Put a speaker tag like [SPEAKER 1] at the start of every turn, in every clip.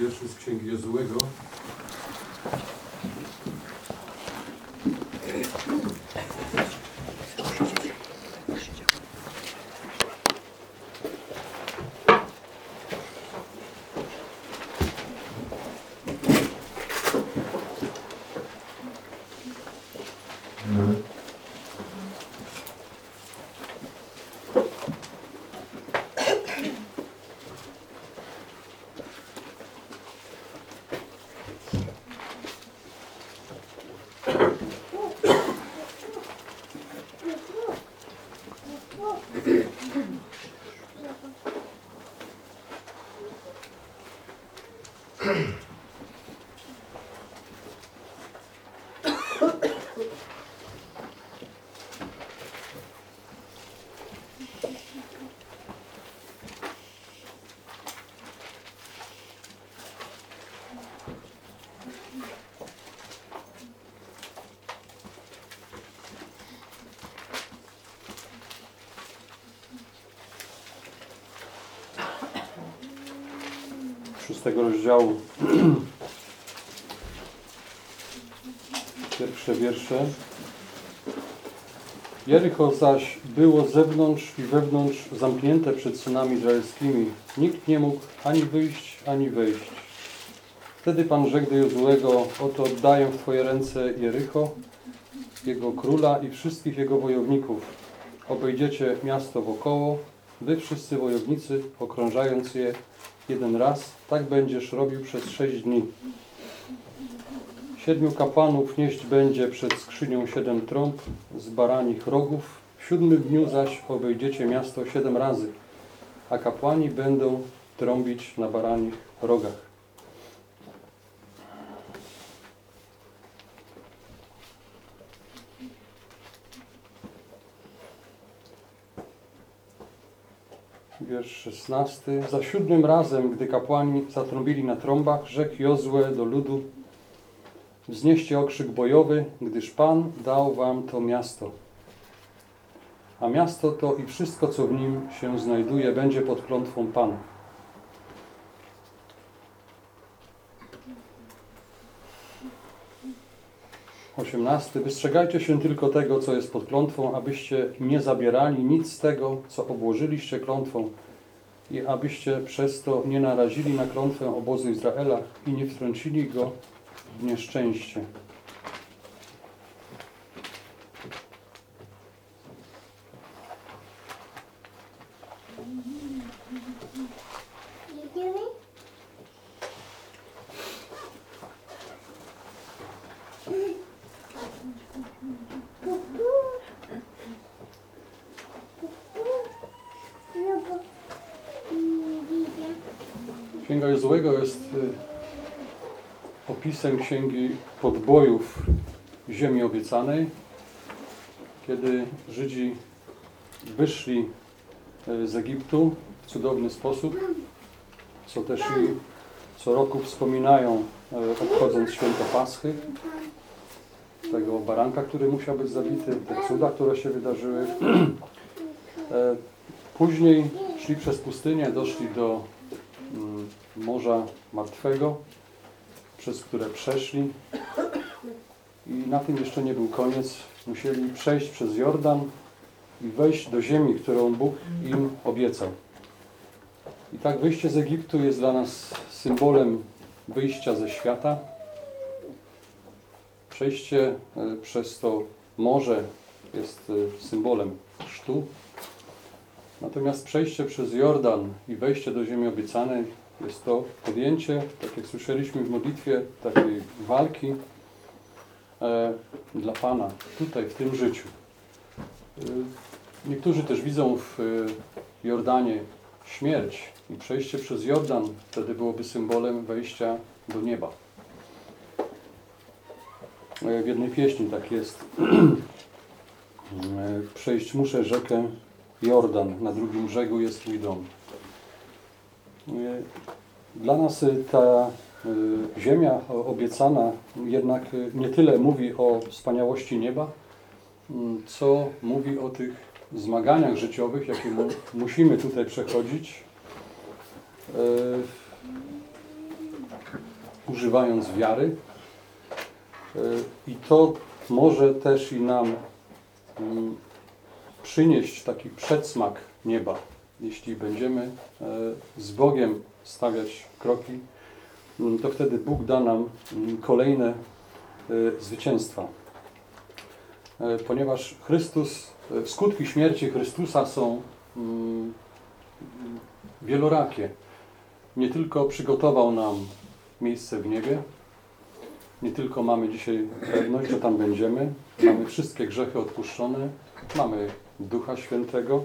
[SPEAKER 1] wierszy z Księgi Jozułego. Szóstego rozdziału. Pierwsze wiersze. Jericho zaś było zewnątrz i wewnątrz zamknięte przed synami izraelskimi. Nikt nie mógł ani wyjść, ani wejść. Wtedy Pan rzekł do Jozułego, oto oddaję w Twoje ręce Jericho, jego króla i wszystkich jego wojowników. Obejdziecie miasto wokoło, wy wszyscy wojownicy, okrążając je jeden raz, tak będziesz robił przez sześć dni. Siedmiu kapłanów nieść będzie przed skrzynią siedem trąb z baranich rogów. W siódmym dniu zaś obejdziecie miasto siedem razy, a kapłani będą trąbić na baranich rogach. Wiersz 16. Za siódmym razem, gdy kapłani zatrąbili na trąbach, rzekł Jozue do ludu Wznieście okrzyk bojowy, gdyż Pan dał wam to miasto. A miasto to i wszystko, co w nim się znajduje, będzie pod klątwą Pana. Osiemnasty. Wystrzegajcie się tylko tego, co jest pod klątwą, abyście nie zabierali nic z tego, co obłożyliście klątwą i abyście przez to nie narazili na klątwę obozu Izraela i nie wtrącili go w nieszczęście.
[SPEAKER 2] Jedziemy? No bo nie widzę.
[SPEAKER 1] Księga Jozułego jest y, opisem księgi podbojów ziemi obiecanej, kiedy Żydzi wyszli y, z Egiptu w cudowny sposób, co też i co roku wspominają, y, obchodząc święto Paschy, tego baranka, który musiał być zabity, te cuda, które się wydarzyły. E, Później szli przez pustynię, doszli do mm, Morza Martwego, przez które przeszli. I na tym jeszcze nie był koniec. Musieli przejść przez Jordan i wejść do ziemi, którą Bóg im obiecał. I tak wyjście z Egiptu jest dla nas symbolem wyjścia ze świata. Przejście e, przez to morze jest e, symbolem chrztu. Natomiast przejście przez Jordan i wejście do ziemi obiecanej jest to podjęcie, tak jak słyszeliśmy w modlitwie, takiej walki e, dla Pana tutaj, w tym życiu. E, niektórzy też widzą w e, Jordanie śmierć i przejście przez Jordan wtedy byłoby symbolem wejścia do nieba. E, w jednej pieśni tak jest. E, Przejść muszę rzekę Jordan, na drugim brzegu jest mój dom. Dla nas y, ta y, ziemia obiecana jednak y, nie tyle mówi o wspaniałości nieba, mm, co mówi o tych zmaganiach życiowych, jakie mu, musimy tutaj przechodzić. Używając wiary. I to może też i nam mm, przynieść taki przedsmak nieba, jeśli będziemy e, z Bogiem stawiać kroki, mm, to wtedy Bóg da nam mm, kolejne e, zwycięstwa. E, Ponieważ Chrystus, skutki śmierci Chrystusa są mm, wielorakie. Nie tylko przygotował nam miejsce w niebie, nie tylko mamy dzisiaj pewność, że tam będziemy, mamy wszystkie grzechy odpuszczone, mamy Ducha Świętego.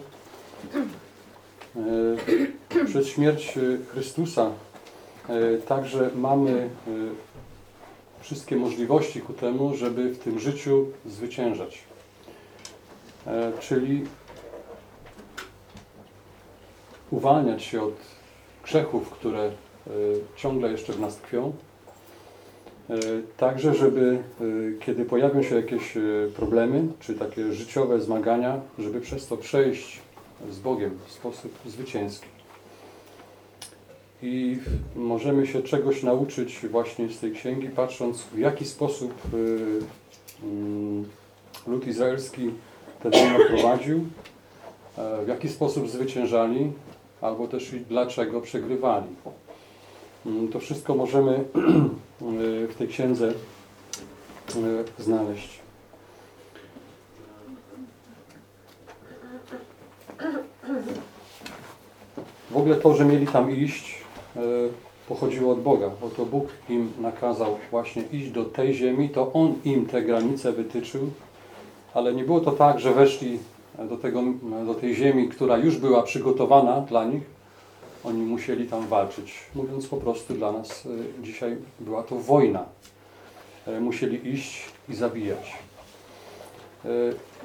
[SPEAKER 1] E, Przez śmierć Chrystusa e, także mamy e, wszystkie możliwości ku temu, żeby w tym życiu zwyciężać. Czyli uwalniać się od grzechów, które ciągle jeszcze w nas tkwią. Także, żeby kiedy pojawią się jakieś problemy, czy takie życiowe zmagania, żeby przez to przejść z Bogiem w sposób zwycięski. I możemy się czegoś nauczyć właśnie z tej księgi, patrząc w jaki sposób e, mm, lud izraelski te wojny prowadził, e, w jaki sposób zwyciężali, albo też i dlaczego przegrywali. Mm, To wszystko możemy e, w tej księdze e, znaleźć. W ogóle to, że mieli tam iść, e, pochodziło od Boga, bo to Bóg im nakazał właśnie iść do tej ziemi, to On im te granice wytyczył, ale nie było to tak, że weszli do, tego, do tej ziemi, która już była przygotowana dla nich, oni musieli tam walczyć. Mówiąc po prostu dla nas, e, dzisiaj była to wojna. E, Musieli iść i zabijać.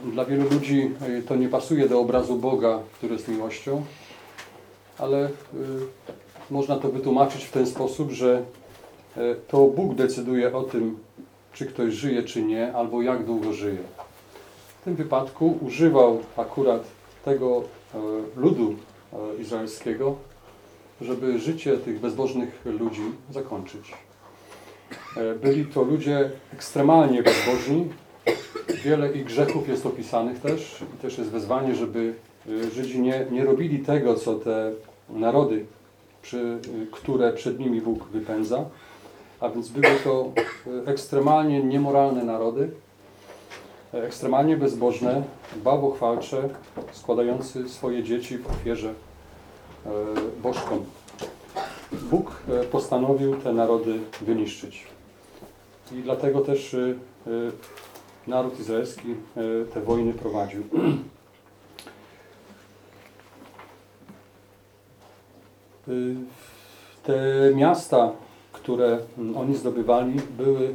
[SPEAKER 1] Dla wielu ludzi to nie pasuje do obrazu Boga, który jest miłością, ale e, można to wytłumaczyć w ten sposób, że e, to Bóg decyduje o tym, czy ktoś żyje, czy nie, albo jak długo żyje. W tym wypadku używał akurat tego e, ludu e, izraelskiego, żeby życie tych bezbożnych ludzi zakończyć. Byli to ludzie ekstremalnie bezbożni. Wiele ich grzechów jest opisanych też. I też jest wezwanie, żeby Żydzi nie, nie robili tego, co te narody, przy, e, które przed nimi Bóg wypędza. A więc były to e, ekstremalnie niemoralne narody, ekstremalnie bezbożne, bałwochwalcze, składający swoje dzieci w ofierze bożkom. Bóg postanowił te narody wyniszczyć. I dlatego też naród izraelski te wojny prowadził. Te miasta, które mm, oni zdobywali, były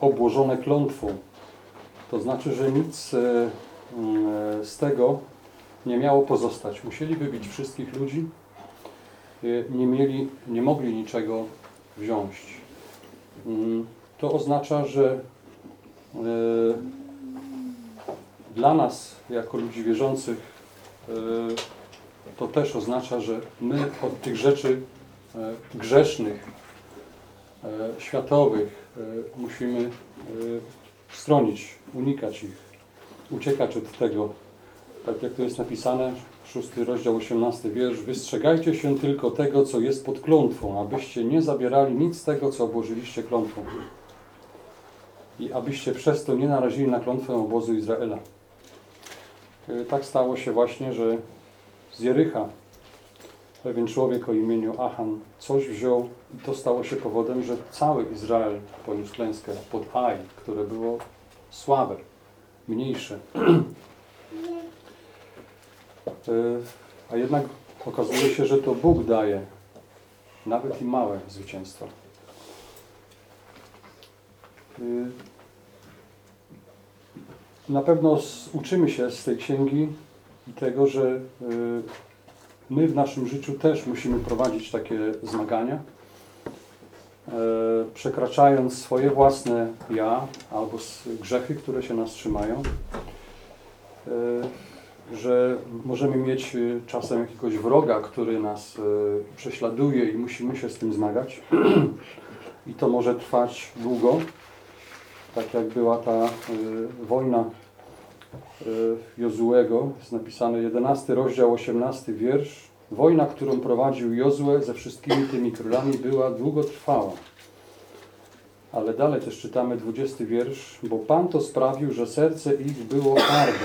[SPEAKER 1] obłożone klątwą. To znaczy, że nic e, mm, z tego nie miało pozostać. Musieli wybić wszystkich ludzi, e, nie, mieli, nie mogli niczego wziąć. Mm, To oznacza, że e, dla nas, jako ludzi wierzących, to też oznacza, że my od tych rzeczy e, grzesznych, e, światowych e, musimy stronić, unikać ich, uciekać od tego. Tak jak to jest napisane, szósty rozdział, 18 wiersz. Wystrzegajcie się tylko tego, co jest pod klątwą, abyście nie zabierali nic z tego, co obłożyliście klątwą. I abyście przez to nie narazili na klątwę obozu Izraela. Tak stało się właśnie, że z Jericha pewien człowiek o imieniu Achan coś wziął i to stało się powodem, że cały Izrael poniósł klęskę pod Aj, które było słabe, mniejsze. E, A jednak okazuje się, że to Bóg daje nawet i małe zwycięstwa. Y, Na pewno uczymy się z tej księgi i tego, że y, my w naszym życiu też musimy prowadzić takie zmagania, e, przekraczając swoje własne ja albo grzechy, które się nas trzymają, e, że możemy mieć y, czasem jakiegoś wroga, który nas y, prześladuje i musimy się z tym zmagać, i to może trwać długo, tak jak była ta wojna Jozułego, jest napisane 11 rozdział, 18 wiersz. Wojna, którą prowadził Jozue ze wszystkimi tymi królami była długotrwała. Ale dalej też czytamy 20 wiersz, bo Pan to sprawił, że serce ich było twarde.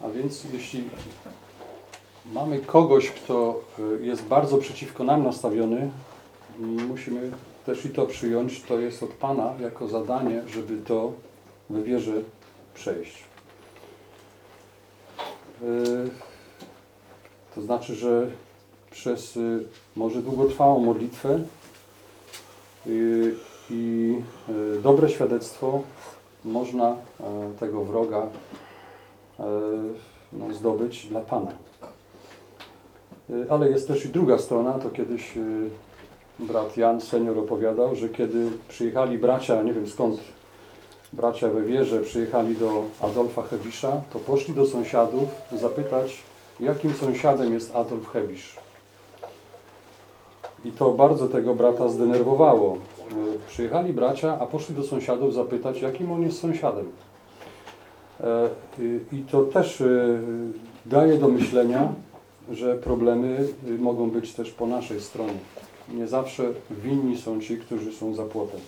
[SPEAKER 1] A więc jeśli mamy kogoś, kto y, jest bardzo przeciwko nam nastawiony, musimy też i to przyjąć, to jest od Pana jako zadanie, żeby to we wierze przejść. Y, To znaczy, że przez y, może długotrwałą modlitwę y, i dobre świadectwo można e, tego wroga e, no, zdobyć dla Pana. Ale jest też i druga strona, to kiedyś brat Jan senior opowiadał, że kiedy przyjechali bracia, nie wiem skąd bracia we wierze przyjechali do Adolfa Hebisza, to poszli do sąsiadów zapytać, jakim sąsiadem jest Adolf Hebisz. I to bardzo tego brata zdenerwowało. Y, Przyjechali bracia, a poszli do sąsiadów zapytać, jakim on jest sąsiadem. E, I to też y, daje do myślenia, że problemy y, mogą być też po naszej stronie. Nie zawsze winni są ci, którzy są za płotem.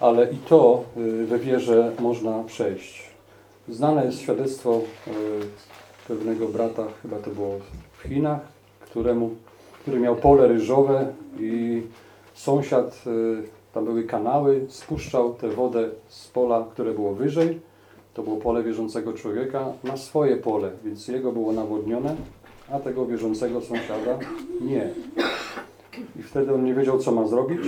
[SPEAKER 1] Ale i to y, we wierze można przejść. Znane jest świadectwo y, pewnego brata, chyba to było w Chinach, któremu, który miał pole ryżowe i sąsiad, y, tam były kanały, spuszczał tę wodę z pola, które było wyżej, to było pole wierzącego człowieka, na swoje pole, więc jego było nawodnione, a tego wierzącego sąsiada nie. I wtedy on nie wiedział, co ma zrobić.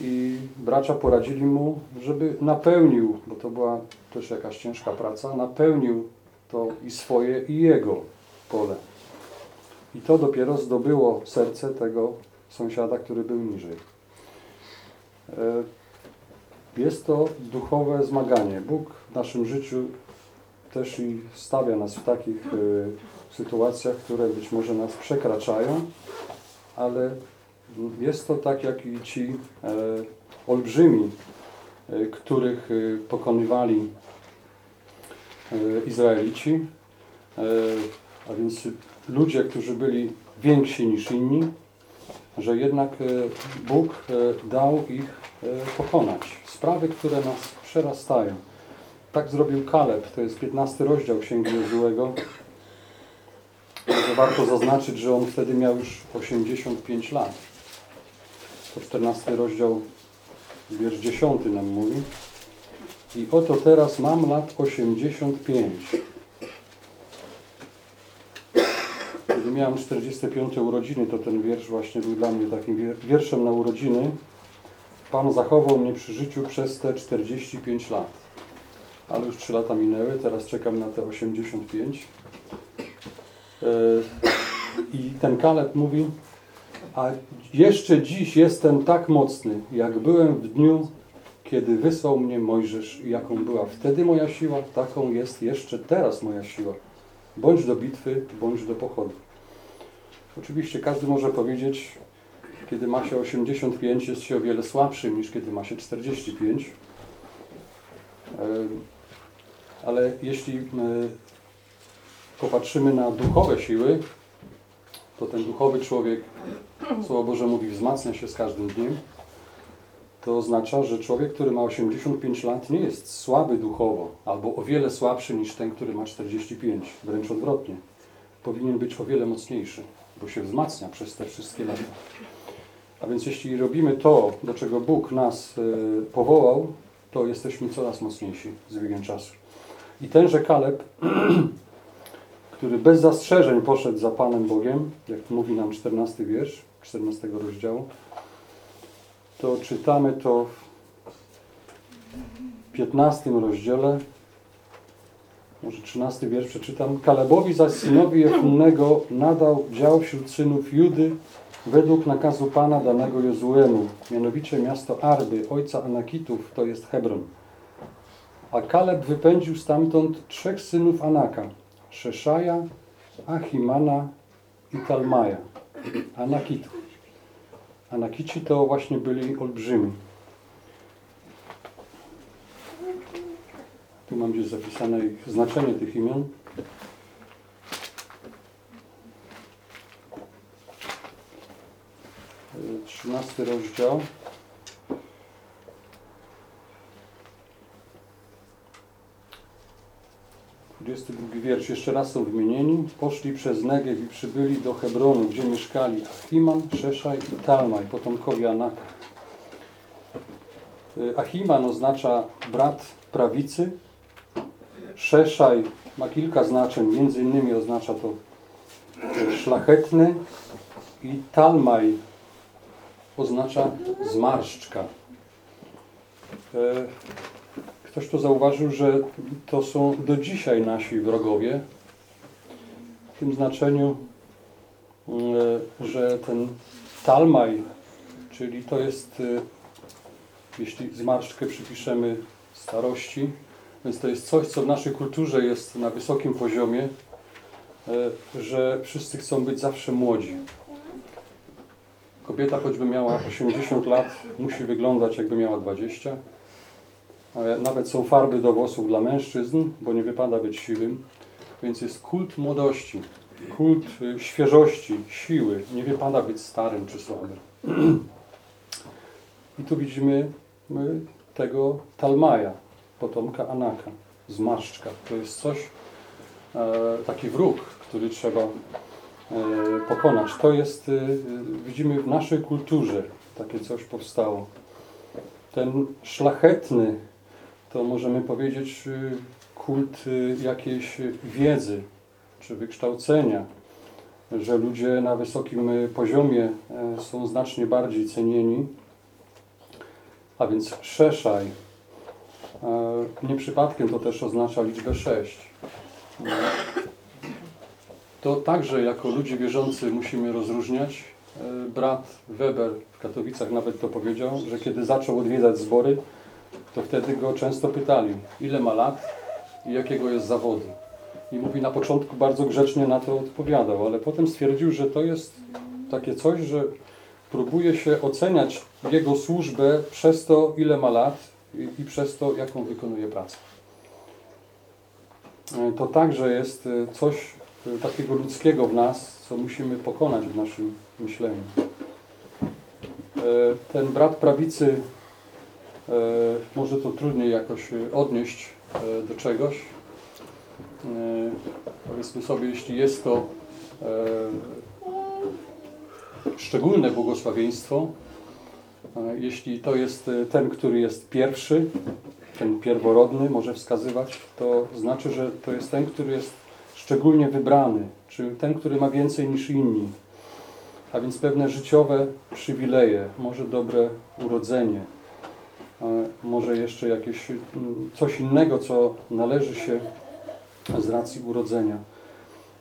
[SPEAKER 1] I bracia poradzili mu, żeby napełnił, bo to była też jakaś ciężka praca, napełnił to i swoje, i jego pole. I to dopiero zdobyło serce tego sąsiada, który był niżej. E, Jest to duchowe zmaganie. Bóg w naszym życiu też i stawia nas w takich e, sytuacjach, które być może nas przekraczają, ale jest to tak jak i ci e, olbrzymi, e, których e, pokonywali Izraelici, a więc ludzie, którzy byli więksi niż inni, że jednak Bóg dał ich pokonać. Sprawy, które nas przerastają. Tak zrobił Kaleb, to jest 15 rozdział Księgi Jozułego. Warto zaznaczyć, że on wtedy miał już 85 lat. To 14 rozdział, wiersz 10 nam mówi. I oto teraz mam lat 85. Kiedy miałem 45 urodziny, to ten wiersz właśnie był dla mnie takim wier- wierszem na urodziny. Pan zachował mnie przy życiu przez te 45 lat. Ale już 3 lata minęły, teraz czekam na te 85. E, I ten Kaleb mówi, a jeszcze dziś jestem tak mocny, jak byłem w dniu, kiedy wysłał mnie Mojżesz jaką była wtedy moja siła, taką jest jeszcze teraz moja siła. Bądź do bitwy, bądź do pochodu. Oczywiście każdy może powiedzieć, kiedy ma się 85, jest się o wiele słabszym niż kiedy ma się 45. Em, Ale jeśli popatrzymy na duchowe siły, to ten duchowy człowiek, Słowo Boże mówi, wzmacnia się z każdym dniem. To oznacza, że człowiek, który ma 85 lat, nie jest słaby duchowo, albo o wiele słabszy niż ten, który ma 45, wręcz odwrotnie. Powinien być o wiele mocniejszy, bo się wzmacnia przez te wszystkie lata. A więc jeśli robimy to, do czego Bóg nas y, powołał, to jesteśmy coraz mocniejsi z biegiem czasu. I tenże Kaleb, który bez zastrzeżeń poszedł za Panem Bogiem, jak mówi nam 14 wiersz, 14 rozdziału, to czytamy to w 15 rozdziale, może 13 wiersz przeczytam. Kalebowi zaś synowi Jefunnego nadał dział wśród synów Judy według nakazu Pana danego Jozuemu, mianowicie miasto Arby, ojca Anakitów, to jest Hebron. A Kaleb wypędził stamtąd trzech synów Anaka, Szeszaja, Achimana i Talmaja, Anakitów. Anakici to właśnie byli olbrzymi. Tu mam gdzieś zapisane ich znaczenie tych imion. Y, Trzynasty rozdział. Dwudziesty drugi wiersz. Jeszcze raz są wymienieni. Poszli przez Negew i przybyli do Hebronu, gdzie mieszkali Achiman, Szeszaj i Talmaj, potomkowie Anaka. Y, Achiman oznacza brat prawicy. Szeszaj ma kilka znaczeń, między innymi oznacza to y, szlachetny i Talmaj oznacza zmarszczka. Ktoś tu zauważył, że to są do dzisiaj nasi wrogowie. W tym znaczeniu, e, że ten Talmaj, czyli to jest, e, jeśli zmarszczkę przypiszemy starości, więc to jest coś, co w naszej kulturze jest na wysokim poziomie, e, że wszyscy chcą być zawsze młodzi. Kobieta, choćby miała 80 lat, musi wyglądać jakby miała 20. Nawet są farby do włosów dla mężczyzn, bo nie wypada być siwym. Więc jest kult młodości, kult y, świeżości, siły. Nie wypada być starym czy słabym. I tu widzimy y, tego Talmaja, potomka Anaka, zmarszczka. To jest coś, e, taki wróg, który trzeba e, pokonać. To jest, y, widzimy w naszej kulturze takie coś powstało. Ten szlachetny, to możemy powiedzieć y, kult y, jakiejś wiedzy czy wykształcenia, że ludzie na wysokim y, poziomie e, są znacznie bardziej cenieni. A więc Szeszaj, e, nie przypadkiem to też oznacza liczbę 6. To także jako ludzie wierzący musimy rozróżniać. E, Brat Weber w Katowicach nawet to powiedział, że kiedy zaczął odwiedzać zbory, to wtedy go często pytali, ile ma lat i jakiego jest zawodu. I mówi, na początku bardzo grzecznie na to odpowiadał, ale potem stwierdził, że to jest takie coś, że próbuje się oceniać jego służbę przez to, ile ma lat i, i przez to, jaką wykonuje pracę. E, To także jest e, coś e, takiego ludzkiego w nas, co musimy pokonać w naszym myśleniu. Ten brat prawicy może to trudniej jakoś e, odnieść e, do czegoś. E, Powiedzmy sobie, jeśli jest to e, szczególne błogosławieństwo, e, jeśli to jest e, ten, który jest pierwszy, ten pierworodny może wskazywać, to znaczy, że to jest ten, który jest szczególnie wybrany, czy ten, który ma więcej niż inni. A więc pewne życiowe przywileje, może dobre urodzenie, e, może jeszcze jakieś mm, coś innego, co należy się z racji urodzenia.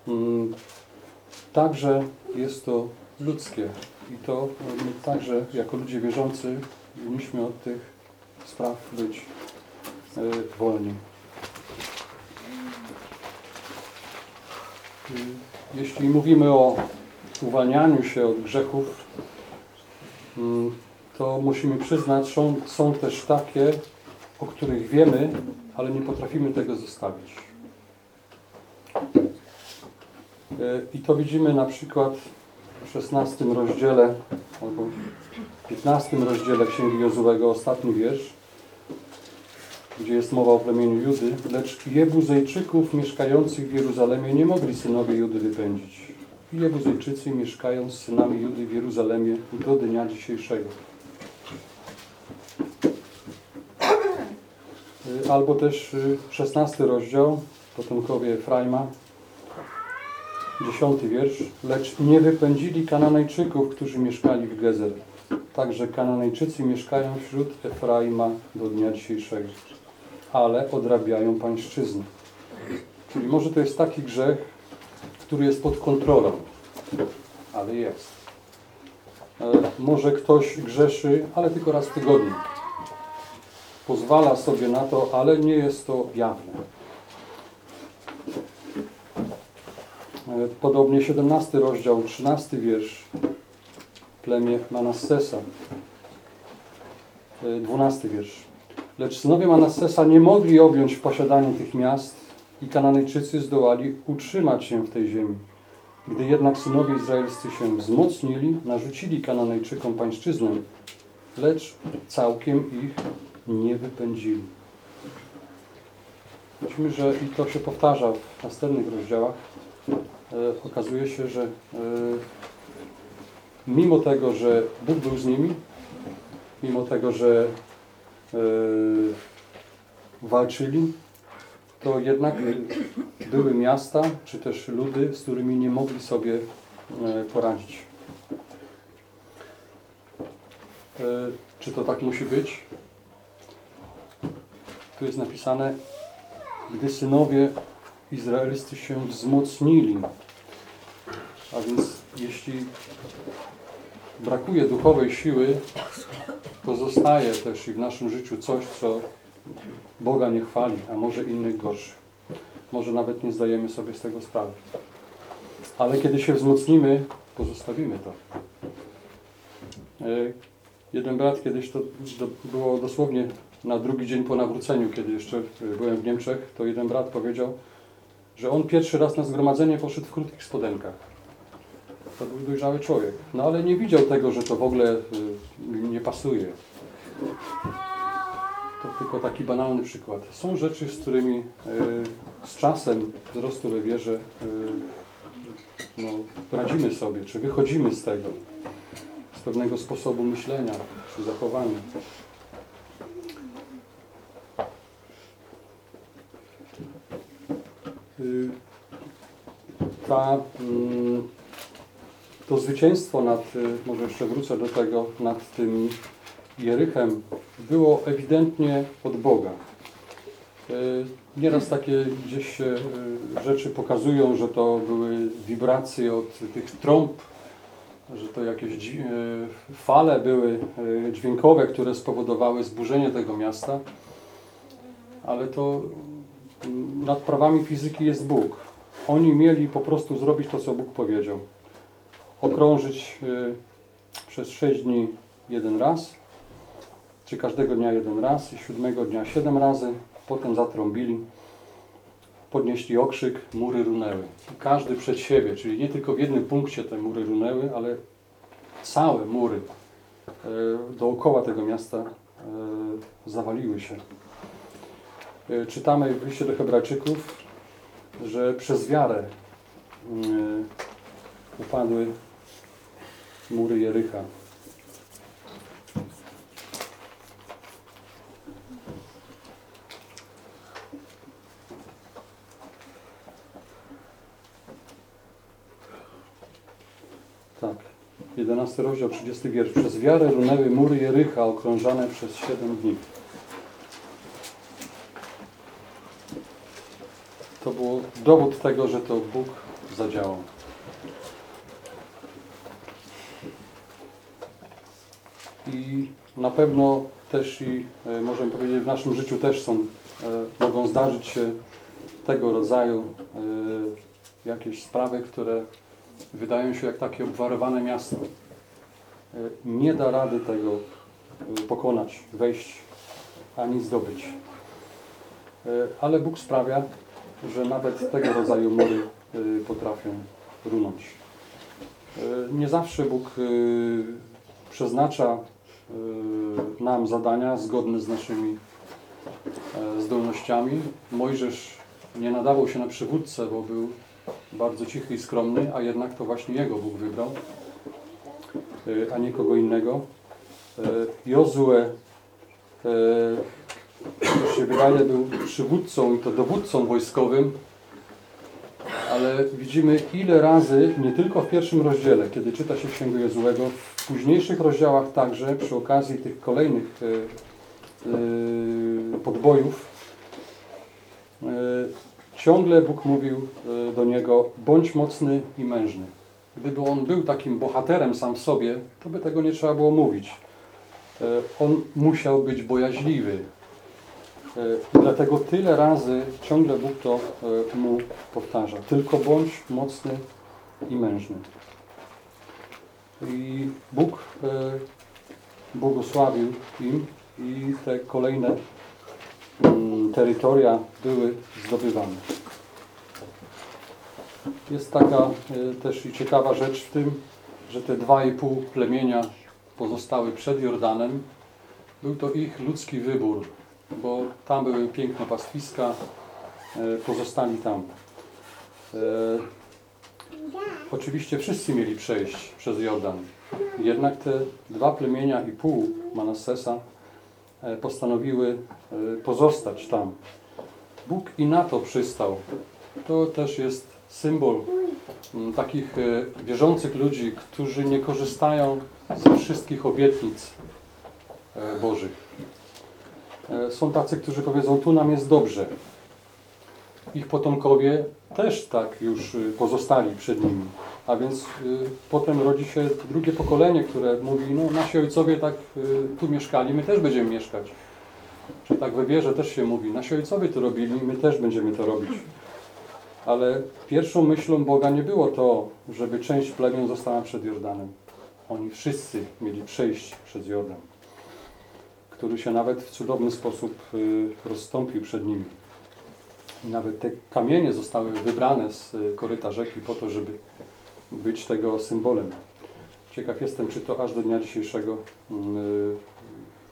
[SPEAKER 1] Mm, Także jest to ludzkie i to my także jako ludzie wierzący powinniśmy od tych spraw być e, wolni. Jeśli mówimy o uwalnianiu się od grzechów, mm, to musimy przyznać, są, są też takie, o których wiemy, ale nie potrafimy tego zostawić. E, I to widzimy na przykład w 16 rozdziale albo 15 rozdziale Księgi Jozułego, ostatni wiersz, gdzie jest mowa o plemieniu Judy, lecz Jebuzejczyków mieszkających w Jeruzalemie nie mogli synowie Judy wypędzić. I Jebuzejczycy mieszkają z synami Judy w Jeruzalemie do dnia dzisiejszego. Y, Albo też y, 16 rozdział, potomkowie Efraima, 10 wiersz. Lecz nie wypędzili Kananejczyków, którzy mieszkali w Gezer. Także Kananejczycy mieszkają wśród Efraima do dnia dzisiejszego, ale odrabiają pańszczyznę. Czyli może to jest taki grzech, który jest pod kontrolą, ale jest. E, Może ktoś grzeszy, ale tylko raz w tygodniu. Pozwala sobie na to, ale nie jest to jawne. E, E, Podobnie 17 rozdział, 13 wiersz, plemię Manassesa. E, 12 wiersz. Lecz synowie Manassesa nie mogli objąć w posiadaniu tych miast i Kananejczycy zdołali utrzymać się w tej ziemi. Gdy jednak synowie izraelscy się wzmocnili, narzucili Kananejczykom pańszczyznę, lecz całkiem ich nie wypędzili. Widzimy, że i to się powtarza w następnych rozdziałach. E, okazuje się, że e, mimo tego, że Bóg był z nimi, mimo tego, że e, walczyli, to jednak były miasta, czy też ludy, z którymi nie mogli sobie poradzić. Czy to tak musi być? Tu jest napisane, gdy synowie izraelscy się wzmocnili. A więc jeśli brakuje duchowej siły, to zostaje też i w naszym życiu coś, co Boga nie chwali, a może innych gorszy. Może nawet nie zdajemy sobie z tego sprawy. Ale kiedy się wzmocnimy, pozostawimy to. E, Jeden brat kiedyś, to to było dosłownie na drugi dzień po nawróceniu, kiedy jeszcze byłem w Niemczech, to jeden brat powiedział, że on pierwszy raz na zgromadzenie poszedł w krótkich spodenkach. To był dojrzały człowiek. No ale nie widział tego, że to w ogóle y, nie pasuje. To tylko taki banalny przykład. Są rzeczy, z którymi y, z czasem wzrostu we wierze no, radzimy sobie, czy wychodzimy z tego, z pewnego sposobu myślenia, czy zachowania. Ta, mm, to zwycięstwo nad, y, może jeszcze wrócę do tego, nad tym Jerychem było ewidentnie od Boga. Y, Nieraz takie gdzieś się y, rzeczy pokazują, że to były wibracje od tych trąb, że to jakieś fale były dźwiękowe, które spowodowały zburzenie tego miasta, ale to mm, nad prawami fizyki jest Bóg. Oni mieli po prostu zrobić to, co Bóg powiedział. Okrążyć y, przez sześć dni jeden raz, czy każdego dnia jeden raz i siódmego dnia siedem razy. Potem zatrąbili, podnieśli okrzyk, mury runęły. Każdy przed siebie, czyli nie tylko w jednym punkcie te mury runęły, ale całe mury e, dookoła tego miasta e, zawaliły się. E, Czytamy w liście do Hebrajczyków, że przez wiarę mm, upadły mury Jericha. Tak. 11 rozdział, 30 wiersz. Przez wiarę runęły mury Jericha okrążane przez 7 dni. To był dowód tego, że to Bóg zadziałał. I na pewno też i e, możemy powiedzieć w naszym życiu też są, e, mogą zdarzyć się tego rodzaju e, jakieś sprawy, które wydają się jak takie obwarowane miasto. Nie da rady tego pokonać, wejść ani zdobyć. Ale Bóg sprawia, że nawet tego rodzaju mury e, potrafią runąć. E, Nie zawsze Bóg e, przeznacza e, nam zadania zgodne z naszymi e, zdolnościami. Mojżesz nie nadawał się na przywódcę, bo był bardzo cichy i skromny, a jednak to właśnie jego Bóg wybrał, e, a nie kogo innego. E, Jozue, to się wydaje, był przywódcą i to dowódcą wojskowym, ale widzimy ile razy, nie tylko w pierwszym rozdziale, kiedy czyta się Księgę Jozuego, w późniejszych rozdziałach także, przy okazji tych kolejnych e, e, podbojów, e, ciągle Bóg mówił do niego, bądź mocny i mężny. Gdyby on był takim bohaterem sam w sobie, to by tego nie trzeba było mówić. On musiał być bojaźliwy. I dlatego tyle razy ciągle Bóg to e, mu powtarza. Tylko bądź mocny i mężny. I Bóg e, błogosławił im i te kolejne mm, terytoria były zdobywane. Jest taka e, też i ciekawa rzecz w tym, że te dwa i pół plemienia pozostały przed Jordanem. Był to ich ludzki wybór, bo tam były piękne pastwiska, e, pozostali tam. E, Oczywiście wszyscy mieli przejść przez Jordan. Jednak te dwa plemienia i pół Manassesa e, postanowiły pozostać tam. Bóg i na to przystał. To też jest symbol mm, takich wierzących ludzi, którzy nie korzystają ze wszystkich obietnic Bożych. E, Są tacy, którzy powiedzą, tu nam jest dobrze. Ich potomkowie też tak już y, pozostali przed nimi. A więc y, potem rodzi się drugie pokolenie, które mówi, no nasi ojcowie tak y, tu mieszkali, my też będziemy mieszkać. Czy tak we wierze też się mówi, nasi ojcowie to robili, my też będziemy to robić. Ale pierwszą myślą Boga nie było to, żeby część plemion została przed Jordanem. Oni wszyscy mieli przejść przez Jordan, który się nawet w cudowny sposób y, rozstąpił przed nimi. I nawet te kamienie zostały wybrane z y, koryta rzeki po to, żeby być tego symbolem. Ciekaw jestem, czy to aż do dnia dzisiejszego y,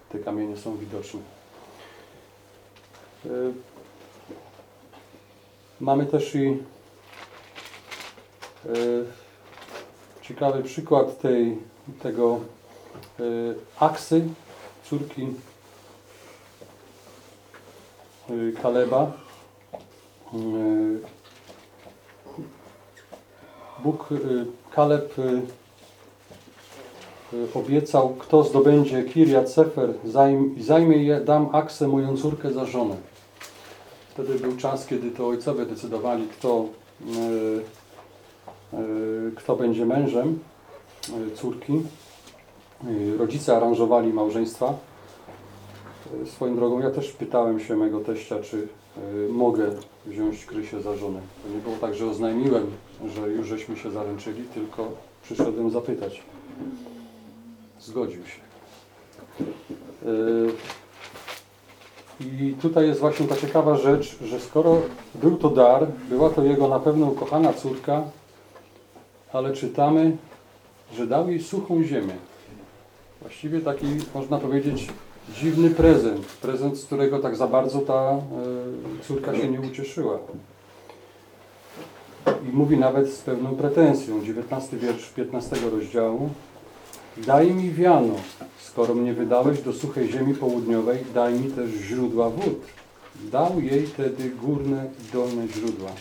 [SPEAKER 1] te kamienie są widoczne. Mamy też i ciekawy przykład tej, tego Aksy, córki y, Kaleba. Y, Bóg, y, Kaleb obiecał, kto zdobędzie Kirjat Sefer zajmie je, dam Aksę, moją córkę, za żonę. Wtedy był czas, kiedy to ojcowie decydowali, kto, kto będzie mężem córki. Y, Rodzice aranżowali małżeństwa. Y, Swoją drogą, ja też pytałem się mego teścia, czy y, mogę wziąć Krysię za żonę. To nie było tak, że oznajmiłem, że już żeśmy się zaręczyli, tylko przyszedłem zapytać. Zgodził się. I tutaj jest właśnie ta ciekawa rzecz, że skoro był to dar, była to jego na pewno ukochana córka, ale czytamy, że dał jej suchą ziemię. Właściwie taki, można powiedzieć, dziwny prezent. Prezent, z którego tak za bardzo ta e, córka się nie ucieszyła. I mówi nawet z pewną pretensją, 19 wiersz 15 rozdziału. Daj mi wiano, skoro mnie wydałeś do suchej ziemi południowej, daj mi też źródła wód. Dał jej tedy górne i dolne źródła.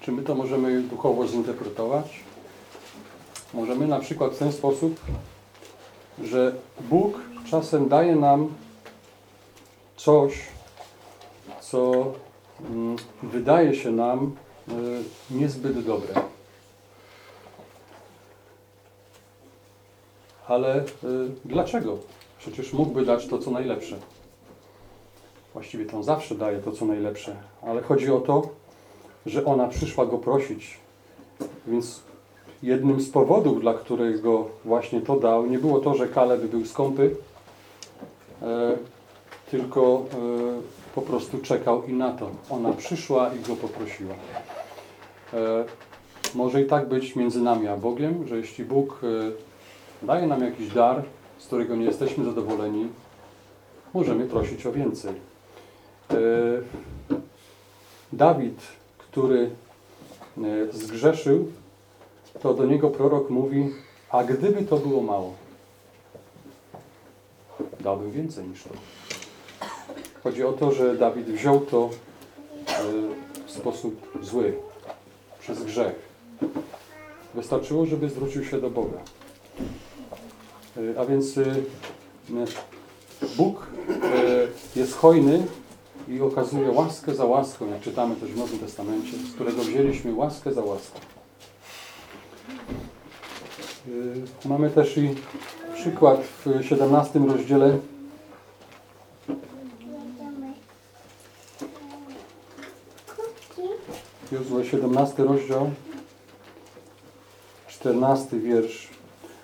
[SPEAKER 1] Czy my to możemy duchowo zinterpretować? Możemy na przykład w ten sposób, że Bóg czasem daje nam coś, co mm, wydaje się nam y, niezbyt dobre. Ale y, dlaczego? Przecież mógłby dać to, co najlepsze. Właściwie to on zawsze daje to, co najlepsze. Ale chodzi o to, że ona przyszła go prosić. Więc jednym z powodów, dla którego właśnie to dał, nie było to, że Kaleb był skąpy, e, tylko e, po prostu czekał i na to. Ona przyszła i go poprosiła. E, może i tak być między nami a Bogiem, że jeśli Bóg daje nam jakiś dar, z którego nie jesteśmy zadowoleni, możemy prosić o więcej. Dawid, który zgrzeszył, to do niego prorok mówi, a gdyby to było mało, dałbym więcej niż to. Chodzi o to, że Dawid wziął to e, w sposób zły, przez grzech. Wystarczyło, żeby zwrócił się do Boga. E, A więc e, Bóg jest hojny i okazuje łaskę za łaską, jak czytamy też w Nowym Testamencie, z którego wzięliśmy łaskę za łaskę. Y, mamy też i przykład w 17 rozdziale Jozue 17 rozdział 14 wiersz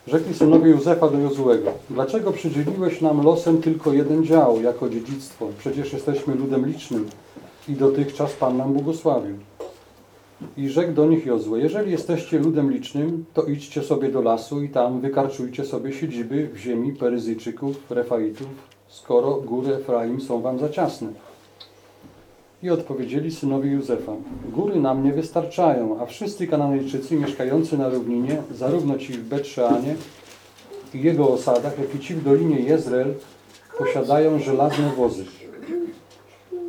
[SPEAKER 1] Rzekli synowie Józefa do Jozułego Dlaczego przydzieliłeś nam losem tylko jeden dział jako dziedzictwo? Przecież jesteśmy ludem licznym i dotychczas Pan nam błogosławił. I rzekł do nich Jozue, jeżeli jesteście ludem licznym, to idźcie sobie do lasu i tam wykarczujcie sobie siedziby w ziemi Peryzyjczyków, Refaitów, skoro góry Efraim są wam za ciasne. I odpowiedzieli synowie Józefa, góry nam nie wystarczają, a wszyscy Kananejczycy mieszkający na równinie, zarówno ci w Betrzeanie i jego osadach, jak i ci w dolinie Jezreel, posiadają żelazne wozy.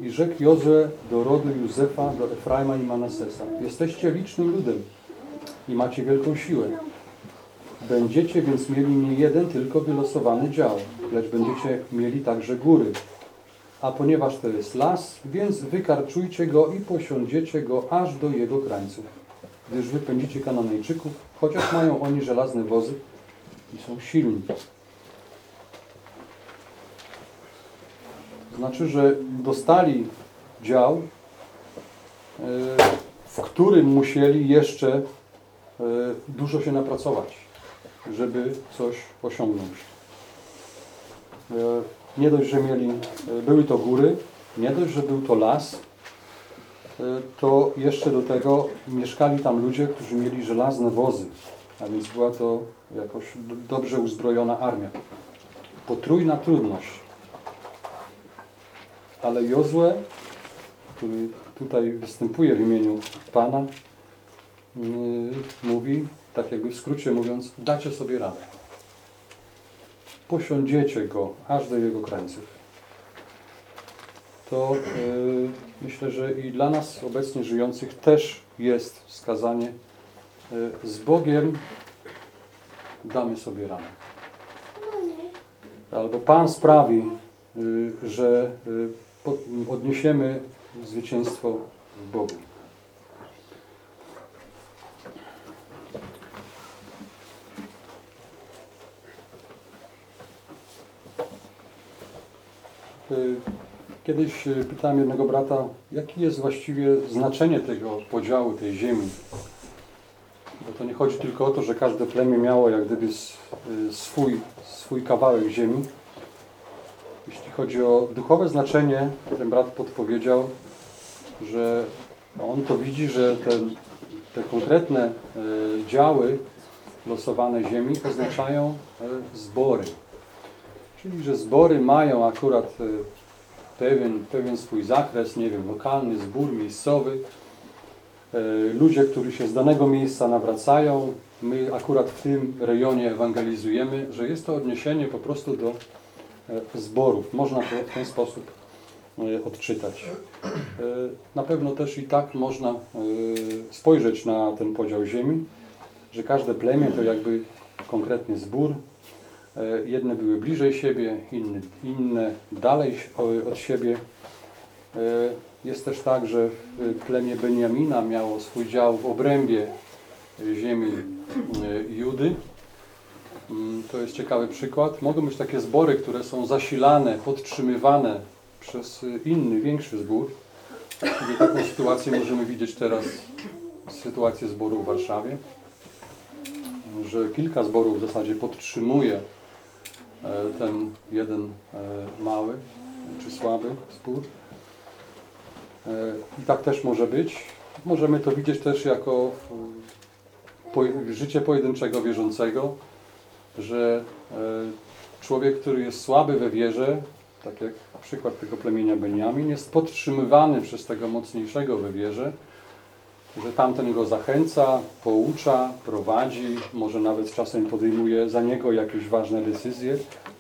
[SPEAKER 1] I rzekł Jozue do rodu Józefa, do Efraima i Manasesa, jesteście licznym ludem i macie wielką siłę. Będziecie więc mieli nie jeden, tylko wylosowany dział, lecz będziecie mieli także góry. A ponieważ to jest las, więc wykarczujcie go i posiądziecie go aż do jego krańców. Gdyż wypędzicie Kananejczyków, chociaż mają oni żelazne wozy i są silni. Znaczy, że dostali dział, e, w którym musieli jeszcze e, dużo się napracować, żeby coś osiągnąć. E, Nie dość, że mieli, były to góry, nie dość, że był to las, to jeszcze do tego mieszkali tam ludzie, którzy mieli żelazne wozy, a więc była to jakoś dobrze uzbrojona armia. Potrójna trudność. Ale Jozue, który tutaj występuje w imieniu Pana, yy, mówi, tak jakby w skrócie mówiąc, dacie sobie radę. Posiądziecie go aż do jego krańców. To yy, myślę, że i dla nas obecnie żyjących też jest wskazanie yy, z Bogiem damy sobie radę. Albo Pan sprawi, y, że y, odniesiemy zwycięstwo w Bogu. Y, Kiedyś y, pytałem jednego brata, jakie jest właściwie znaczenie tego podziału tej ziemi. Bo to nie chodzi tylko o to, że każde plemię miało jak gdyby y, swój, swój kawałek ziemi. Jeśli chodzi o duchowe znaczenie, ten brat podpowiedział, że on to widzi, że te, te konkretne e, działy losowane ziemi oznaczają e, zbory. Czyli, że zbory mają akurat e, pewien, pewien swój zakres, nie wiem, lokalny zbór miejscowy. Ludzie, którzy się z danego miejsca nawracają, my akurat w tym rejonie ewangelizujemy, że jest to odniesienie po prostu do zborów. Można to w ten sposób e, odczytać. E, Na pewno też i tak można e, spojrzeć na ten podział ziemi, że każde plemię to jakby konkretny zbór. E, Jedne były bliżej siebie, inne, inne dalej od siebie. E, Jest też tak, że e, plemię Beniamina miało swój dział w obrębie e, ziemi e, Judy. Mm, To jest ciekawy przykład. Mogą być takie zbory, które są zasilane, podtrzymywane przez y, inny, większy zbór. Czyli taką sytuację możemy widzieć teraz, sytuację zboru w Warszawie, że kilka zborów w zasadzie podtrzymuje e, ten jeden e, mały czy słaby zbór. E, I tak też może być. Możemy to widzieć też jako życie pojedynczego wierzącego, że e, człowiek, który jest słaby we wierze, tak jak przykład tego plemienia Beniamin, jest podtrzymywany przez tego mocniejszego we wierze, że tamten go zachęca, poucza, prowadzi, może nawet czasem podejmuje za niego jakieś ważne decyzje.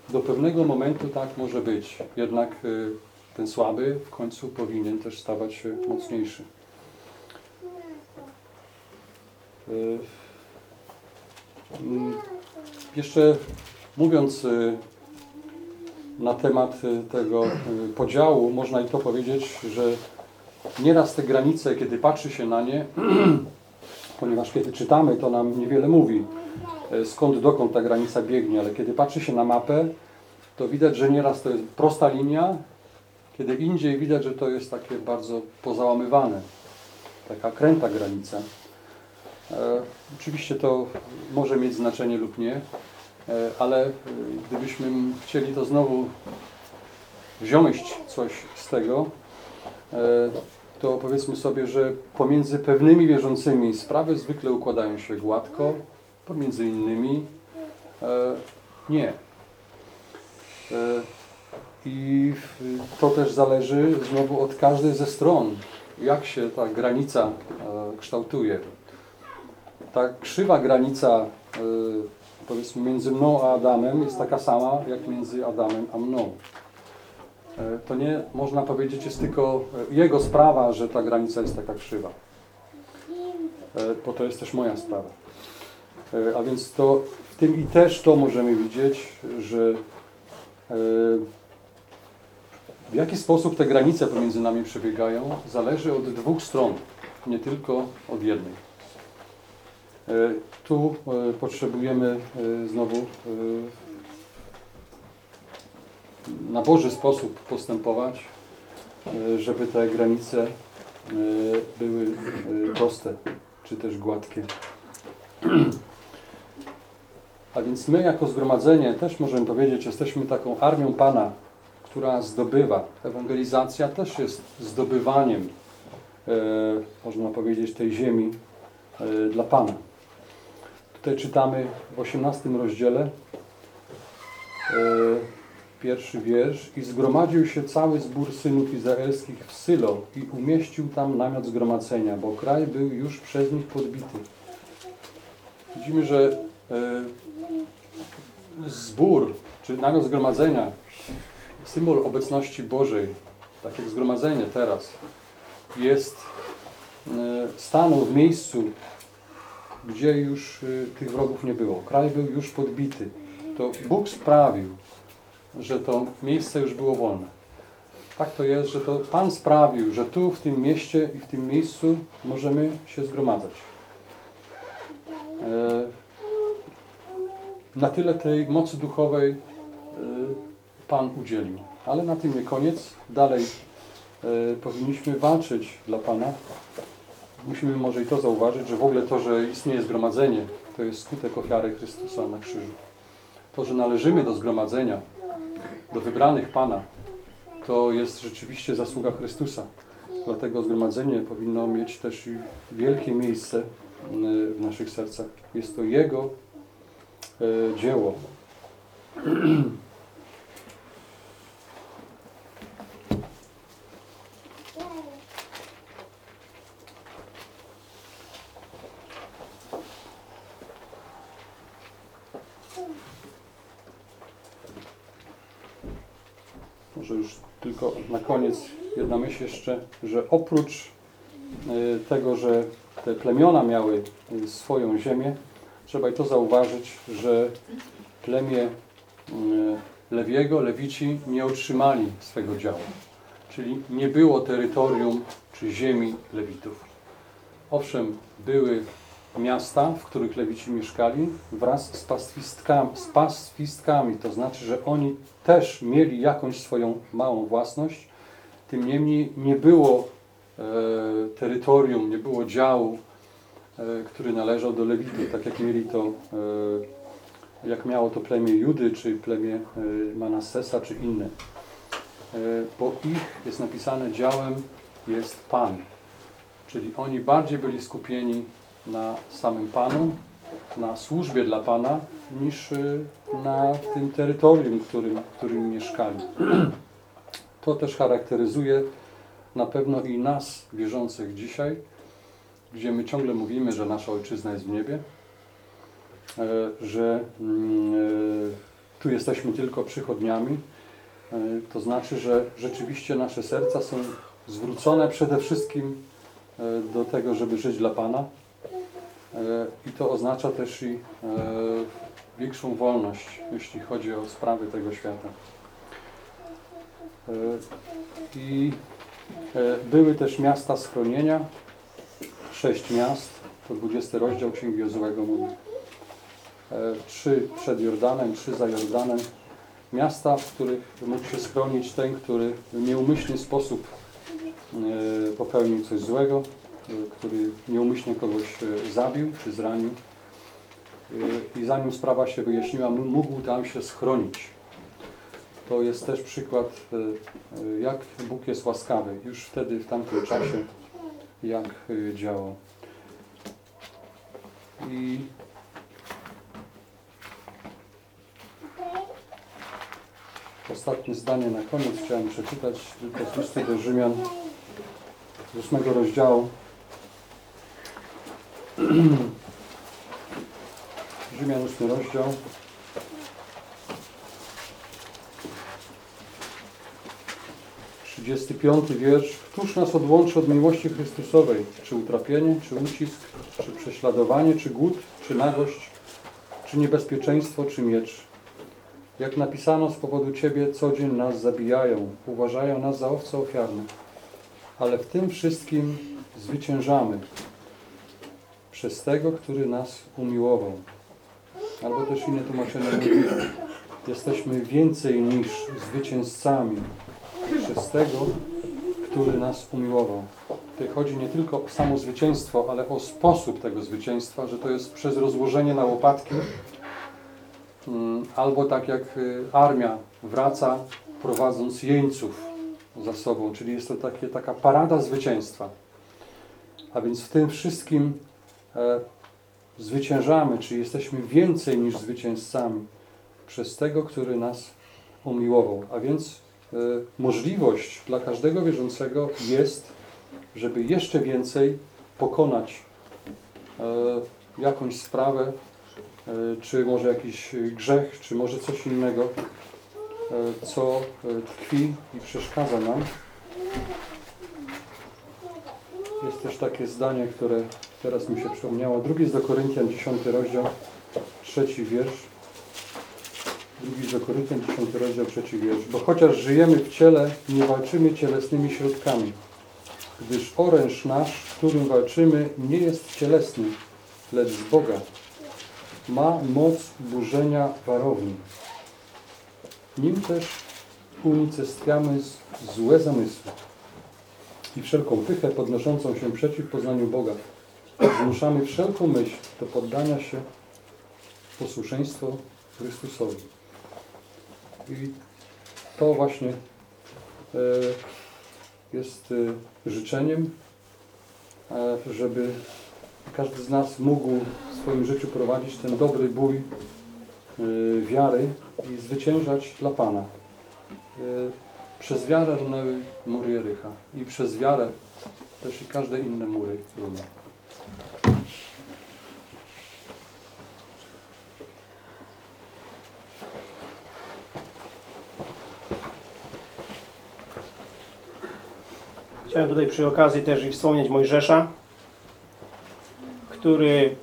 [SPEAKER 1] Do pewnego momentu tak może być, jednak y, ten słaby w końcu powinien też stawać się mocniejszy. Y, mm, Jeszcze mówiąc y, na temat y, tego y, podziału, można i to powiedzieć, że nieraz te granice, kiedy patrzy się na nie, ponieważ kiedy czytamy, to nam niewiele mówi, y, skąd dokąd ta granica biegnie, ale kiedy patrzy się na mapę, to widać, że nieraz to jest prosta linia, kiedy indziej widać, że to jest takie bardzo pozałamywane. taka kręta granica. E, Oczywiście to może mieć znaczenie lub nie, e, ale e, gdybyśmy chcieli to znowu wziąć coś z tego, to powiedzmy sobie, że pomiędzy pewnymi wierzącymi sprawy zwykle układają się gładko, pomiędzy innymi nie. I to też zależy znowu od każdej ze stron, jak się ta granica kształtuje. Ta krzywa granica, e, powiedzmy, między mną a Adamem jest taka sama, jak między Adamem a mną. E, To nie można powiedzieć, jest tylko e, jego sprawa, że ta granica jest taka krzywa. Bo to jest też moja sprawa. A więc to w tym i też to możemy widzieć, że w jaki sposób te granice pomiędzy nami przebiegają, zależy od dwóch stron, nie tylko od jednej. E, Tu e, potrzebujemy e, znowu na Boży sposób postępować, żeby te granice były proste, czy też gładkie. A więc my jako zgromadzenie też możemy powiedzieć, jesteśmy taką armią Pana, która zdobywa. Ewangelizacja też jest zdobywaniem, można powiedzieć, tej ziemi dla Pana. Tutaj czytamy w 18 rozdziale e, pierwszy wiersz. I zgromadził się cały zbór synów izraelskich w Sylo i umieścił tam namiot zgromadzenia, bo kraj był już przez nich podbity. Widzimy, że e, zbór, czy namiot zgromadzenia, symbol obecności Bożej, tak jak zgromadzenie teraz, jest, e, stanął w miejscu, gdzie już e, tych wrogów nie było. Kraj był już podbity. To Bóg sprawił, że to miejsce już było wolne. Tak to jest, że to Pan sprawił, że tu w tym mieście i w tym miejscu możemy się zgromadzać. E, Na tyle tej mocy duchowej e, Pan udzielił. Ale na tym nie koniec. Dalej e, powinniśmy walczyć dla Pana. Musimy może i to zauważyć, że w ogóle to, że istnieje zgromadzenie, to jest skutek ofiary Chrystusa na krzyżu. To, że należymy do zgromadzenia, do wybranych Pana, to jest rzeczywiście zasługa Chrystusa. Dlatego zgromadzenie powinno mieć też wielkie miejsce y, w naszych sercach. Jest to Jego e, dzieło. Może już tylko na koniec jedna myśl jeszcze, że oprócz e, tego, że te plemiona miały e, swoją ziemię, trzeba i to zauważyć, że plemię e, Lewiego, Lewici nie otrzymali swego działu. Czyli nie było terytorium czy ziemi Lewitów. Owszem, były miasta, w których Lewici mieszkali wraz z pastwistkami, z pastwistkami. To znaczy, że oni też mieli jakąś swoją małą własność. Tym niemniej nie było e, terytorium, nie było działu, e, który należał do Lewitów, tak jak mieli to, e, jak miało to plemię Judy, czy plemię e, Manassesa, czy inne. E, bo ich jest napisane działem jest Pan. Czyli oni bardziej byli skupieni na samym Panu, na służbie dla Pana, niż y, na tym terytorium, którym, którym mieszkali. To też charakteryzuje na pewno i nas, wierzących dzisiaj, gdzie my ciągle mówimy, że nasza ojczyzna jest w niebie, e, że mm, e, tu jesteśmy tylko przychodniami. E, To znaczy, że rzeczywiście nasze serca są zwrócone przede wszystkim do tego, żeby żyć dla Pana. E, I to oznacza też i e, większą wolność, jeśli chodzi o sprawy tego świata. E, I były też miasta schronienia, sześć miast, to 20 rozdział Księgi Jozłego mówi. Trzy przed Jordanem, trzy za Jordanem. Miasta, w których mógł się schronić ten, który w nieumyślny sposób popełnił coś złego. Który nieumyślnie kogoś e, zabił czy zranił. E, I zanim sprawa się wyjaśniła, mógł tam się schronić. To jest też przykład, e, e, jak Bóg jest łaskawy, już wtedy, w tamtym czasie, jak e, działał. I ostatnie zdanie na koniec chciałem przeczytać, tylko z listu do Rzymian, z ósmego rozdziału. Rzymian ósmy rozdział. Trzydziesty piąty wiersz. Któż nas odłączy od miłości Chrystusowej? Czy utrapienie, czy ucisk, czy prześladowanie, czy głód, czy nagość, czy niebezpieczeństwo, czy miecz? Jak napisano z powodu Ciebie, co dzień nas zabijają, uważają nas za owce ofiarne. Ale w tym wszystkim zwyciężamy przez Tego, który nas umiłował. Albo też inne tłumaczenie mówi, jesteśmy więcej niż zwycięzcami przez Tego, który nas umiłował. Tutaj chodzi nie tylko o samo zwycięstwo, ale o sposób tego zwycięstwa, że to jest przez rozłożenie na łopatki, Mm, Albo tak jak y, armia wraca, prowadząc jeńców za sobą, czyli jest to takie, taka parada zwycięstwa. A więc w tym wszystkim zwyciężamy, czyli jesteśmy więcej niż zwycięzcami przez tego, który nas umiłował. A więc e, możliwość dla każdego wierzącego jest, żeby jeszcze więcej pokonać e, jakąś sprawę, e, czy może jakiś grzech, czy może coś innego, e, co e, tkwi i przeszkadza nam. Jest też takie zdanie, które teraz mi się przypomniało. Drugi jest do Koryntian, 10 rozdział, trzeci wiersz. Drugi jest do Koryntian, 10 rozdział, trzeci wiersz. Bo chociaż żyjemy w ciele, nie walczymy cielesnymi środkami, gdyż oręż nasz, którym walczymy, nie jest cielesny, lecz z Boga ma moc burzenia warowni. Nim też unicestwiamy złe zamysły i wszelką pychę podnoszącą się przeciw poznaniu Boga. Zmuszamy wszelką myśl do poddania się posłuszeństwu Chrystusowi. I to właśnie e, jest e, życzeniem, e, żeby każdy z nas mógł w swoim życiu prowadzić ten dobry bój wiary i zwyciężać dla Pana. Przez wiarę runęły mury Jerycha i przez wiarę też i każde inne mury runą.
[SPEAKER 3] Chciałem tutaj przy okazji też i wspomnieć Mojżesza, który,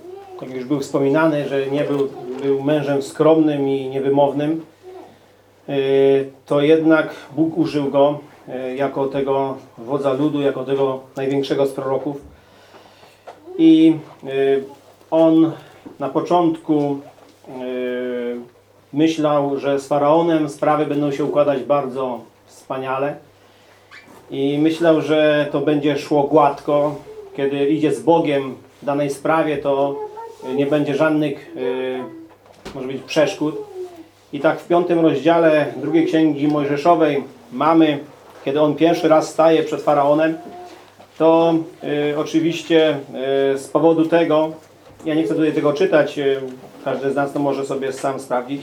[SPEAKER 3] jak już był wspominany, że nie był, był mężem skromnym i niewymownym, yy, to jednak Bóg użył go yy, jako tego wodza ludu, jako tego największego z proroków. I yy, on na początku yy, myślał, że z Faraonem sprawy będą się układać bardzo wspaniale i myślał, że to będzie szło gładko. Kiedy idzie z Bogiem w danej sprawie, to y, nie będzie żadnych, y, może być, przeszkód. I tak w piątym rozdziale drugiej księgi Mojżeszowej mamy, kiedy on pierwszy raz staje przed Faraonem, to y, oczywiście y, z powodu tego, ja nie chcę tutaj tego czytać, y, każdy z nas to może sobie sam sprawdzić.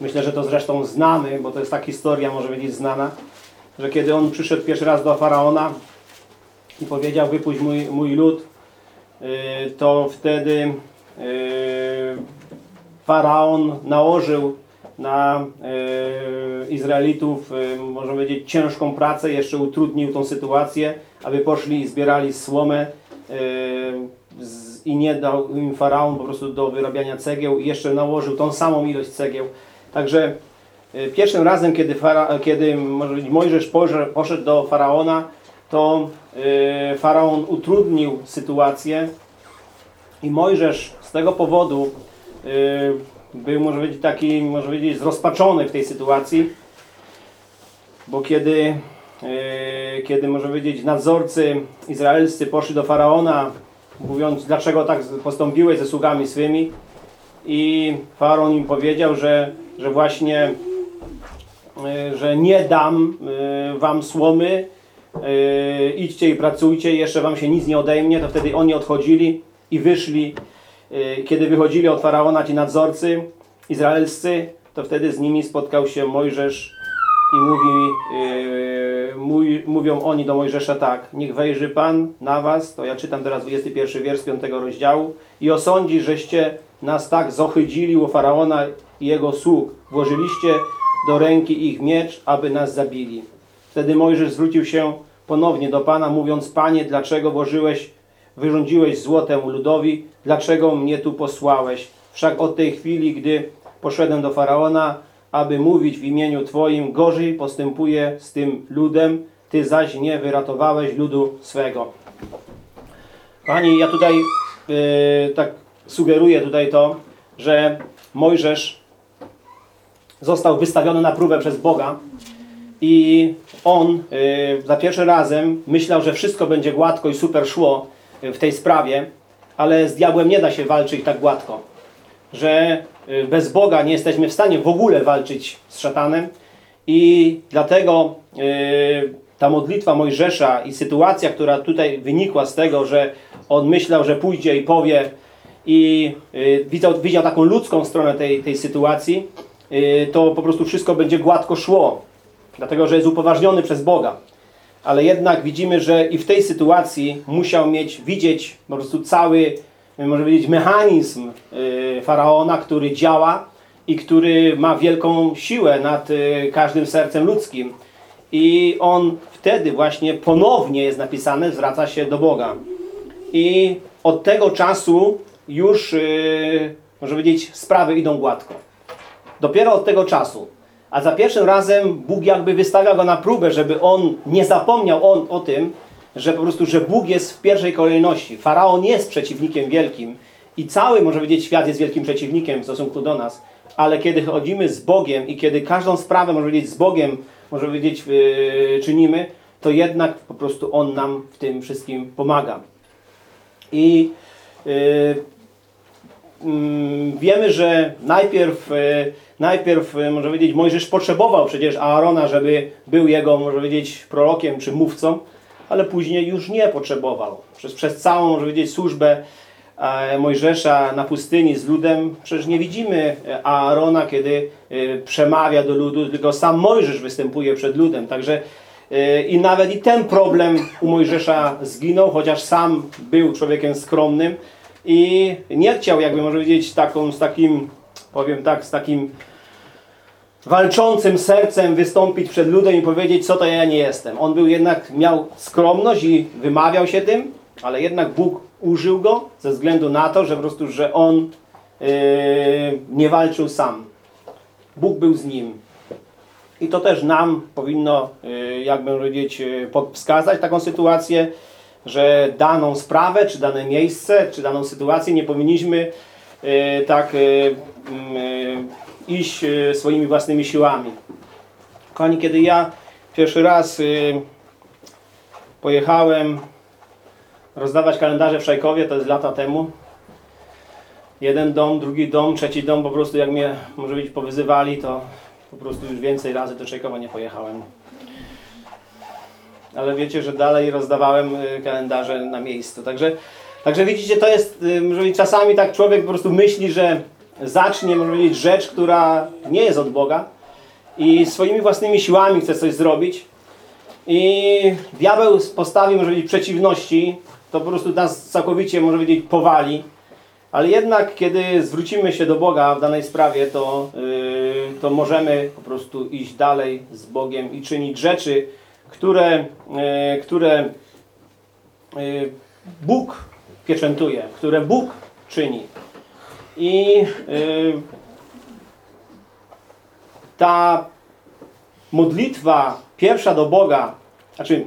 [SPEAKER 3] Myślę, że to zresztą znamy, bo to jest ta historia, może być znana że kiedy on przyszedł pierwszy raz do Faraona i powiedział wypuść mój, mój lud, yy, to wtedy yy, Faraon nałożył na yy, Izraelitów, yy, można powiedzieć, ciężką pracę, jeszcze utrudnił tą sytuację, aby poszli i zbierali słomę z, i nie dał im Faraon po prostu do wyrabiania cegieł i jeszcze nałożył tą samą ilość cegieł. Także Pierwszym razem, kiedy, fara, kiedy Mojżesz poszedł do Faraona, to Faraon utrudnił sytuację i Mojżesz z tego powodu był, może być taki, może powiedzieć, zrozpaczony w tej sytuacji, bo kiedy e, kiedy można powiedzieć nadzorcy izraelscy poszli do Faraona, mówiąc dlaczego tak postąpiłeś ze sługami swymi i Faraon im powiedział, że, że właśnie e, że nie dam e, wam słomy, idźcie i pracujcie, jeszcze wam się nic nie odejmie, to wtedy oni odchodzili i wyszli. E, Kiedy wychodzili od Faraona ci nadzorcy izraelscy, to wtedy z nimi spotkał się Mojżesz i mówi, e, mój, mówią oni do Mojżesza tak, niech wejrzy Pan na was, to ja czytam teraz 21 wiersz 5 rozdziału i osądzi, żeście nas tak zohydzili u Faraona i jego sług, włożyliście do ręki ich miecz, aby nas zabili. Wtedy Mojżesz zwrócił się ponownie do Pana, mówiąc, Panie, dlaczego włożyłeś, wyrządziłeś zło temu ludowi, dlaczego mnie tu posłałeś? Wszak od tej chwili, gdy poszedłem do Faraona, aby mówić w imieniu Twoim, gorzej postępuje z tym ludem, Ty zaś nie wyratowałeś ludu swego. Kochani, ja tutaj yy, tak sugeruję tutaj to, że Mojżesz został wystawiony na próbę przez Boga i on y, za pierwszym razem myślał, że wszystko będzie gładko i super szło w tej sprawie, ale z diabłem nie da się walczyć tak gładko. Że y, bez Boga nie jesteśmy w stanie w ogóle walczyć z szatanem i dlatego y, ta modlitwa Mojżesza i sytuacja, która tutaj wynikła z tego, że on myślał, że pójdzie i powie i y, widział, widział taką ludzką stronę tej, tej sytuacji, to po prostu wszystko będzie gładko szło. Dlatego, że jest upoważniony przez Boga. Ale jednak widzimy, że i w tej sytuacji musiał mieć, widzieć po prostu cały, może powiedzieć, mechanizm y, faraona, który działa i który ma wielką siłę nad y, każdym sercem ludzkim. I on wtedy właśnie ponownie jest napisane, zwraca się do Boga. I od tego czasu już, yy, można powiedzieć, sprawy idą gładko. Dopiero od tego czasu. A za pierwszym razem Bóg jakby wystawia go na próbę, żeby on nie zapomniał on o tym, że po prostu, że Bóg jest w pierwszej kolejności. Faraon jest przeciwnikiem wielkim i cały, może powiedzieć, świat jest wielkim przeciwnikiem w stosunku do nas. Ale kiedy chodzimy z Bogiem i kiedy każdą sprawę, może powiedzieć, z Bogiem, może powiedzieć, yy, czynimy, to jednak po prostu On nam w tym wszystkim pomaga. I yy, mm, wiemy, że najpierw, yy, najpierw yy, może powiedzieć, Mojżesz potrzebował przecież Aarona, żeby był jego, może powiedzieć, prorokiem czy mówcą, ale później już nie potrzebował. Przez, przez całą, może powiedzieć, służbę e, Mojżesza na pustyni z ludem, przecież nie widzimy e, Aarona, kiedy e, przemawia do ludu, tylko sam Mojżesz występuje przed ludem. Także i nawet i ten problem u Mojżesza zginął, chociaż sam był człowiekiem skromnym i nie chciał, jakby może powiedzieć, taką, z takim, powiem tak, z takim walczącym sercem wystąpić przed ludem i powiedzieć, co to ja nie jestem. On był jednak, miał skromność i wymawiał się tym, ale jednak Bóg użył go ze względu na to, że po prostu, że on yy, nie walczył sam. Bóg był z nim. I to też nam powinno, yy, jakby powiedzieć, yy, wskazać taką sytuację, że daną sprawę, czy dane miejsce, czy daną sytuację nie powinniśmy yy, tak yy, yy, iść yy, swoimi własnymi siłami. Kochani, kiedy ja pierwszy raz yy, pojechałem rozdawać kalendarze w Szajkowie, to jest lata temu. Jeden dom, drugi dom, trzeci dom, po prostu jak mnie, może być, powyzywali, to po prostu już więcej razy do Szajkowa nie pojechałem. Ale wiecie, że dalej rozdawałem y, kalendarze na miejscu. Także, także widzicie, to jest, może czasami tak człowiek po prostu myśli, że zacznie, może powiedzieć, rzecz, która nie jest od Boga i swoimi własnymi siłami chce coś zrobić. I diabeł postawi, może powiedzieć, przeciwności, to po prostu nas całkowicie, może powiedzieć, powali. Ale jednak, kiedy zwrócimy się do Boga w danej sprawie, to, yy, to możemy po prostu iść dalej z Bogiem i czynić rzeczy, które, yy, które yy, Bóg pieczętuje, które Bóg czyni. I yy, ta modlitwa pierwsza do Boga, znaczy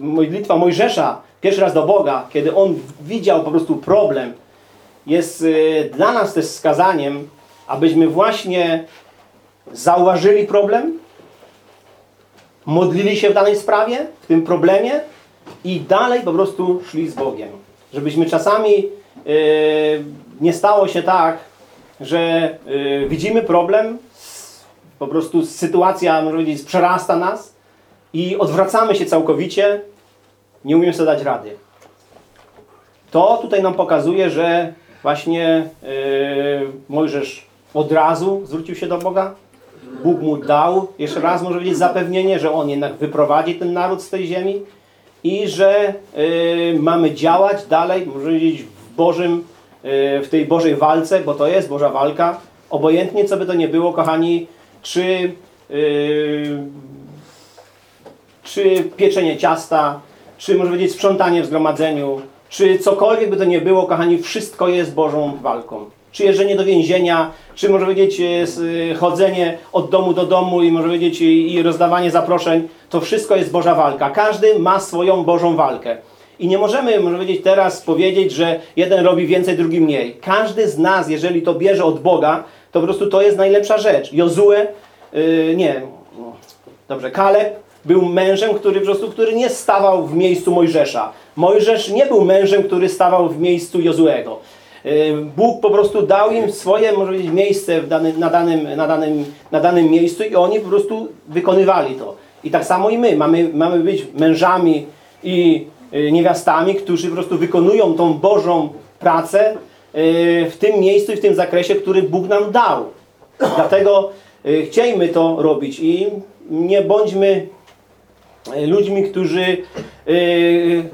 [SPEAKER 3] modlitwa Mojżesza pierwszy raz do Boga, kiedy on widział po prostu problem, jest y, dla nas też wskazaniem, abyśmy właśnie zauważyli problem, modlili się w danej sprawie, w tym problemie i dalej po prostu szli z Bogiem. Żebyśmy czasami e, nie stało się tak, że e, widzimy problem, s- po prostu sytuacja, można powiedzieć, przerasta nas i odwracamy się całkowicie, nie umiemy sobie dać rady. To tutaj nam pokazuje, że właśnie yy, Mojżesz od razu zwrócił się do Boga. Bóg mu dał, jeszcze raz może powiedzieć, zapewnienie, że on jednak wyprowadzi ten naród z tej ziemi i że yy, mamy działać dalej, może powiedzieć, w Bożym, w tej Bożej walce, bo to jest Boża walka. Obojętnie, co by to nie było, kochani, czy yy, czy pieczenie ciasta, czy może powiedzieć sprzątanie w zgromadzeniu, czy cokolwiek by to nie było, kochani, wszystko jest Bożą walką. Czy jeżdżenie do więzienia, czy może powiedzieć s- e, chodzenie od domu do domu i może powiedzieć i rozdawanie zaproszeń, to wszystko jest Boża walka. Każdy ma swoją Bożą walkę. I nie możemy, może powiedzieć, teraz powiedzieć, że jeden robi więcej, drugi mniej. Każdy z nas, jeżeli to bierze od Boga, to po prostu to jest najlepsza rzecz. Jozue, yy, nie, Dobrze, Kaleb był mężem, który po prostu, który nie stawał w miejscu Mojżesza. Mojżesz nie był mężem, który stawał w miejscu Jozuego. Yy, Bóg po prostu dał im swoje, może powiedzieć, miejsce w danym, na, danym, na, danym, na danym miejscu i oni po prostu wykonywali to. I tak samo i my. Mamy, mamy być mężami i niewiastami, którzy po prostu wykonują tą Bożą pracę yy, w tym miejscu i w tym zakresie, który Bóg nam dał. Dlatego y, chciejmy to robić i nie bądźmy y, ludźmi, którzy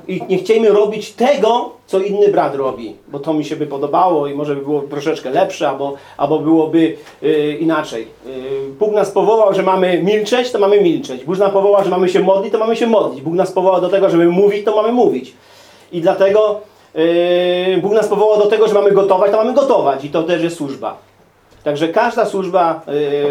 [SPEAKER 3] i nie chciejmy robić tego, co inny brat robi, bo to mi się by podobało i może by było troszeczkę lepsze, albo, albo byłoby y, inaczej. Bóg nas powołał, że mamy milczeć, to mamy milczeć. Bóg nas powołał, że mamy się modlić, to mamy się modlić. Bóg nas powołał do tego, żeby mówić, to mamy mówić. I dlatego Bóg nas powołał do tego, że mamy gotować, to mamy gotować. I to też jest służba. Także każda służba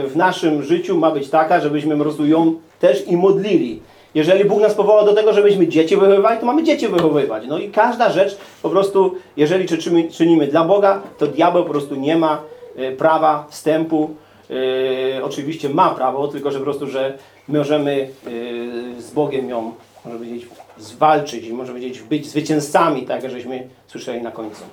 [SPEAKER 3] w naszym życiu ma być taka, żebyśmy ją też i modlili. Jeżeli Bóg nas powołał do tego, żebyśmy dzieci wychowywali, to mamy dzieci wychowywać. No i każda rzecz po prostu, jeżeli czynimy, czynimy dla Boga, to diabeł po prostu nie ma y, prawa wstępu. Y, oczywiście ma prawo, tylko że po prostu, że możemy y, z Bogiem ją, może powiedzieć, zwalczyć i może powiedzieć, być zwycięzcami, tak jak żeśmy słyszeli na końcu.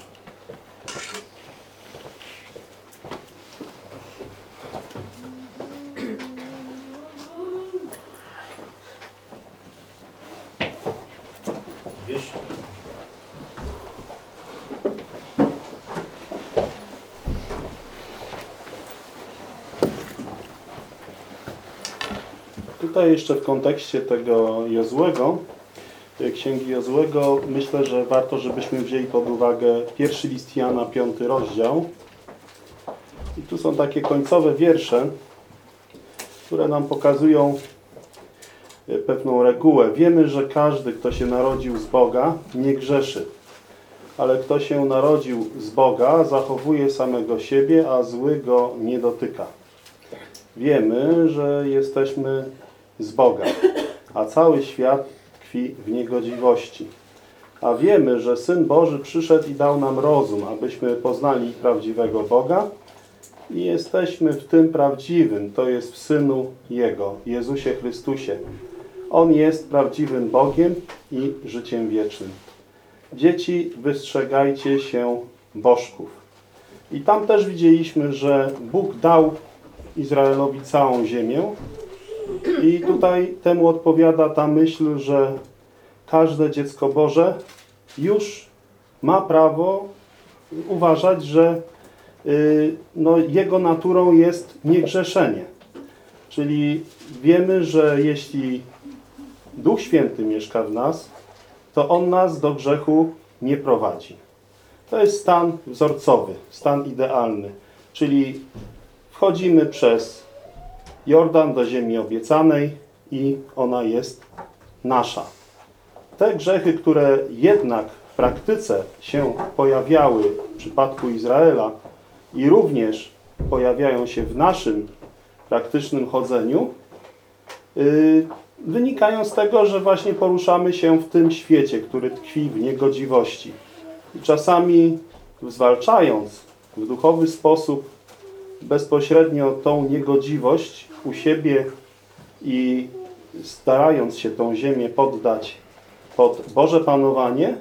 [SPEAKER 4] Tutaj jeszcze w kontekście tego Jozłego, tej księgi Jozłego, myślę, że warto, żebyśmy wzięli pod uwagę pierwszy list Jana, piąty rozdział. I tu są takie końcowe wiersze, które nam pokazują e, pewną regułę. Wiemy, że każdy, kto się narodził z Boga, nie grzeszy. Ale kto się narodził z Boga, zachowuje samego siebie, a zły go nie dotyka. Wiemy, że jesteśmy z Boga, a cały świat tkwi w niegodziwości. A wiemy, że Syn Boży przyszedł i dał nam rozum, abyśmy poznali prawdziwego Boga i jesteśmy w tym prawdziwym, to jest w Synu Jego, Jezusie Chrystusie. On jest prawdziwym Bogiem i życiem wiecznym. Dzieci, wystrzegajcie się bożków. I tam też widzieliśmy, że Bóg dał Izraelowi całą ziemię. I tutaj temu odpowiada ta myśl, że każde dziecko Boże już ma prawo uważać, że y, no, jego naturą jest niegrzeszenie. Czyli wiemy, że jeśli Duch Święty mieszka w nas, to On nas do grzechu nie prowadzi. To jest stan wzorcowy, stan idealny. Czyli wchodzimy przez Jordan do ziemi obiecanej i ona jest nasza. Te grzechy, które jednak w praktyce się pojawiały w przypadku Izraela i również pojawiają się w naszym praktycznym chodzeniu, yy, wynikają z tego, że właśnie poruszamy się w tym świecie, który tkwi w niegodziwości. I czasami zwalczając w duchowy sposób bezpośrednio tą niegodziwość u siebie i starając się tą ziemię poddać pod Boże panowanie,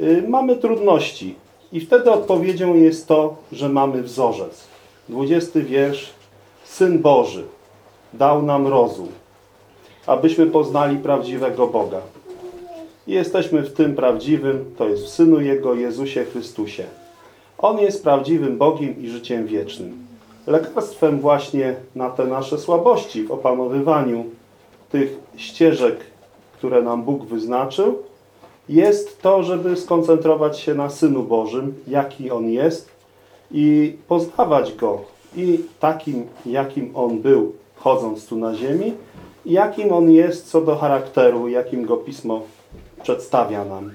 [SPEAKER 4] y, mamy trudności. I wtedy odpowiedzią jest to, że mamy wzorzec. 20 wiersz. Syn Boży dał nam rozum, abyśmy poznali prawdziwego Boga. I jesteśmy w tym prawdziwym, to jest w Synu Jego, Jezusie Chrystusie. On jest prawdziwym Bogiem i życiem wiecznym. Lekarstwem właśnie na te nasze słabości w opanowywaniu tych ścieżek, które nam Bóg wyznaczył, jest to, żeby skoncentrować się na Synu Bożym, jaki On jest i poznawać Go i takim, jakim On był, chodząc tu na ziemi, jakim On jest co do charakteru, jakim Go Pismo przedstawia nam.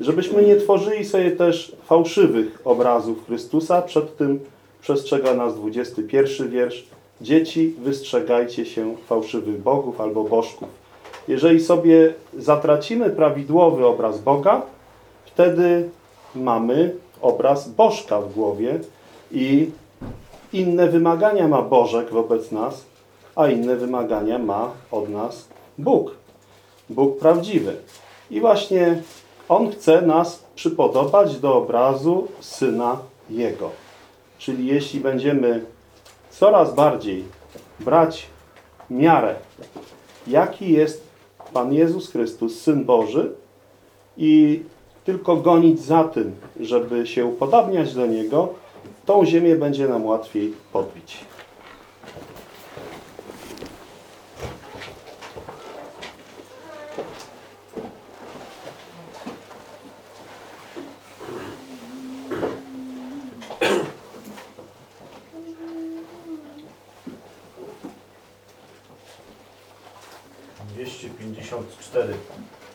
[SPEAKER 4] Żebyśmy nie tworzyli sobie też fałszywych obrazów Chrystusa, przed tym przestrzega nas 21 wiersz. Dzieci, wystrzegajcie się fałszywych bogów albo bożków. Jeżeli sobie zatracimy prawidłowy obraz Boga, wtedy mamy obraz Bożka w głowie i inne wymagania ma Bożek wobec nas, a inne wymagania ma od nas Bóg. Bóg prawdziwy. I właśnie On chce nas przypodobać do obrazu Syna Jego. Czyli jeśli będziemy coraz bardziej brać miarę, jaki jest Pan Jezus Chrystus, Syn Boży i tylko gonić za tym, żeby się upodabniać do Niego, tą ziemię będzie nam łatwiej podbić.
[SPEAKER 5] 254